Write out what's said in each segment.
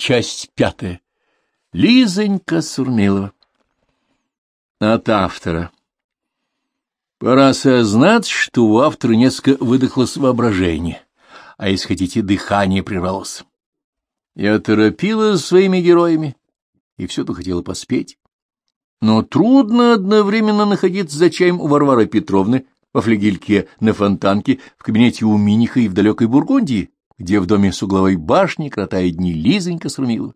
Часть пятая. Лизонька Сурмилова. От автора. Пора осознать, что у автора несколько выдохлось воображение, а если хотите, дыхание прервалось. Я торопила своими героями и все-то хотела поспеть. Но трудно одновременно находиться за чаем у Варвары Петровны во флигельке на Фонтанке, в кабинете у Миниха и в далекой Бургундии, где в доме с угловой башни кротает дни Лизонька Сурмилова.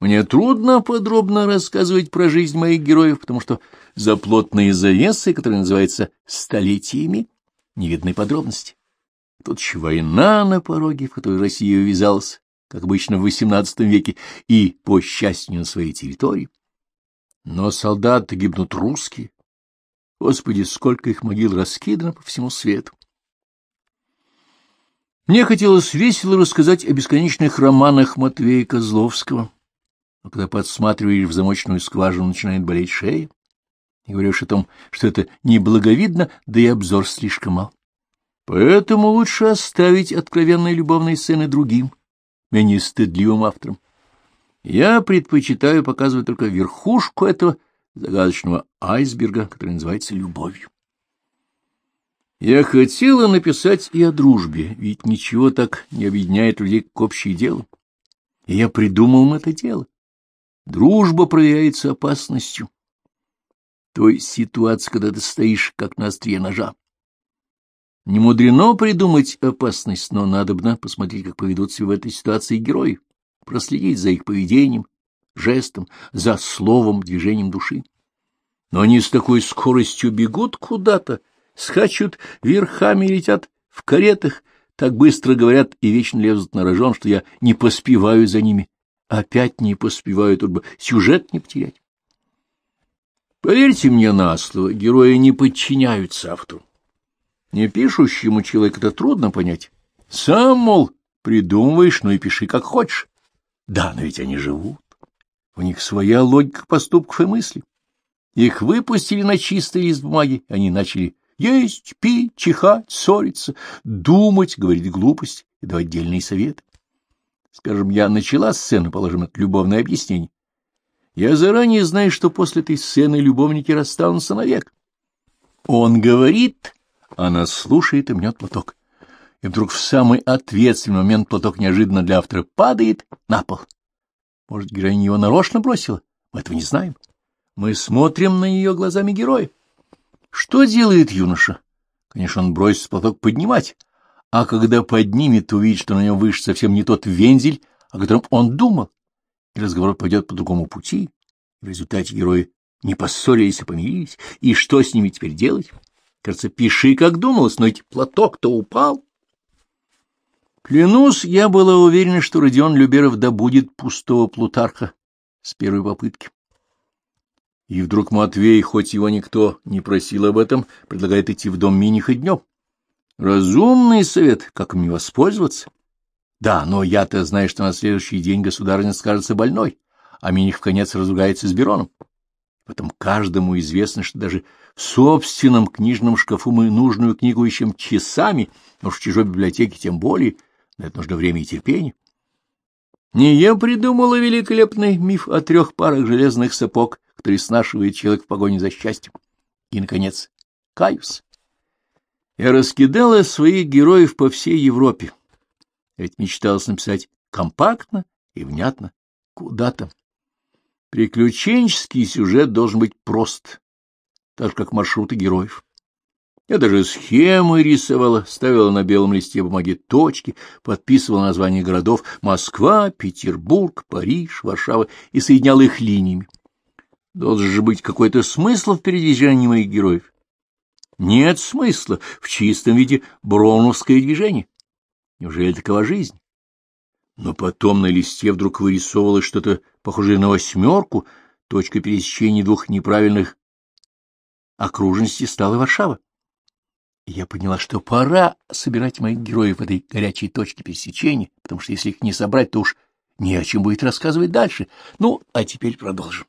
Мне трудно подробно рассказывать про жизнь моих героев, потому что за плотные завесы, которые называются «столетиями», не видны подробности. Тут еще война на пороге, в которой Россия увязалась, как обычно в XVIII веке, и, по счастью, на своей территории. Но солдаты гибнут русские. Господи, сколько их могил раскидано по всему свету. Мне хотелось весело рассказать о бесконечных романах Матвея Козловского, но когда подсматриваешь в замочную скважину, начинает болеть шея, и говоришь о том, что это неблаговидно, да и обзор слишком мал. Поэтому лучше оставить откровенные любовные сцены другим, менее стыдливым авторам. Я предпочитаю показывать только верхушку этого загадочного айсберга, который называется любовью. Я хотела написать и о дружбе, ведь ничего так не объединяет людей к общее делу. И я придумал им это дело. Дружба проявляется опасностью. Той ситуации, когда ты стоишь, как на острие ножа. Не мудрено придумать опасность, но надобно посмотреть, как поведут себя в этой ситуации герои, проследить за их поведением, жестом, за словом, движением души. Но они с такой скоростью бегут куда-то, скачут верхами летят в каретах, так быстро говорят и вечно лезут на рожон, что я не поспеваю за ними, Опять не поспеваю, тут бы сюжет не потерять. Поверьте мне на слово, герои не подчиняются автору. Не пишущему человеку это трудно понять. Сам, мол, придумываешь, ну и пиши как хочешь. Да, но ведь они живут. У них своя логика поступков и мыслей. Их выпустили на чистый лист бумаги, они начали есть, пить, чихать, ссориться, думать, говорить глупость и давать отдельные советы. Скажем, я начала сцену, положим, это любовное объяснение. Я заранее знаю, что после этой сцены любовники расстанутся навек. Он говорит, она слушает и мнет платок. И вдруг в самый ответственный момент платок неожиданно для автора падает на пол. Может, героиня его нарочно бросила? Мы этого не знаем. Мы смотрим на нее глазами героя. Что делает юноша? Конечно, он бросит платок поднимать, а когда поднимет, увидит, что на нем выше совсем не тот вензель, о котором он думал, и разговор пойдет по другому пути. В результате герои не поссорились, а помирились. И что с ними теперь делать? Кажется, пиши, как думалось, но ведь платок-то упал. Клянусь, я была уверена, что Родион Люберов добудет пустого Плутарха с первой попытки. И вдруг Матвей, хоть его никто не просил об этом, предлагает идти в дом Миниха днем. Разумный совет, как им не воспользоваться? Да, но я-то знаю, что на следующий день государыня скажется больной, а Миних в конец разругается с Бероном. Потом каждому известно, что даже в собственном книжном шкафу мы нужную книгу ищем часами, но в чужой библиотеке тем более, на это нужно время и терпение. Не я придумала великолепный миф о трех парах железных сапог, который снашивает человек в погоне за счастьем. И, наконец, каюсь. Я раскидала своих героев по всей Европе. Ведь мечталось написать компактно и внятно. Куда там? Приключенческий сюжет должен быть прост, так же, как маршруты героев. Я даже схемы рисовала, ставила на белом листе бумаги точки, подписывала названия городов Москва, Петербург, Париж, Варшава и соединяла их линиями. Должен же быть какой-то смысл в передвижении моих героев. Нет смысла в чистом виде броуновское движение. Неужели такова жизнь? Но потом на листе вдруг вырисовывалось что-то похожее на восьмерку, точка пересечения двух неправильных окружностей стала Варшава. И я поняла, что пора собирать моих героев в этой горячей точке пересечения, потому что если их не собрать, то уж не о чем будет рассказывать дальше. Ну, а теперь продолжим.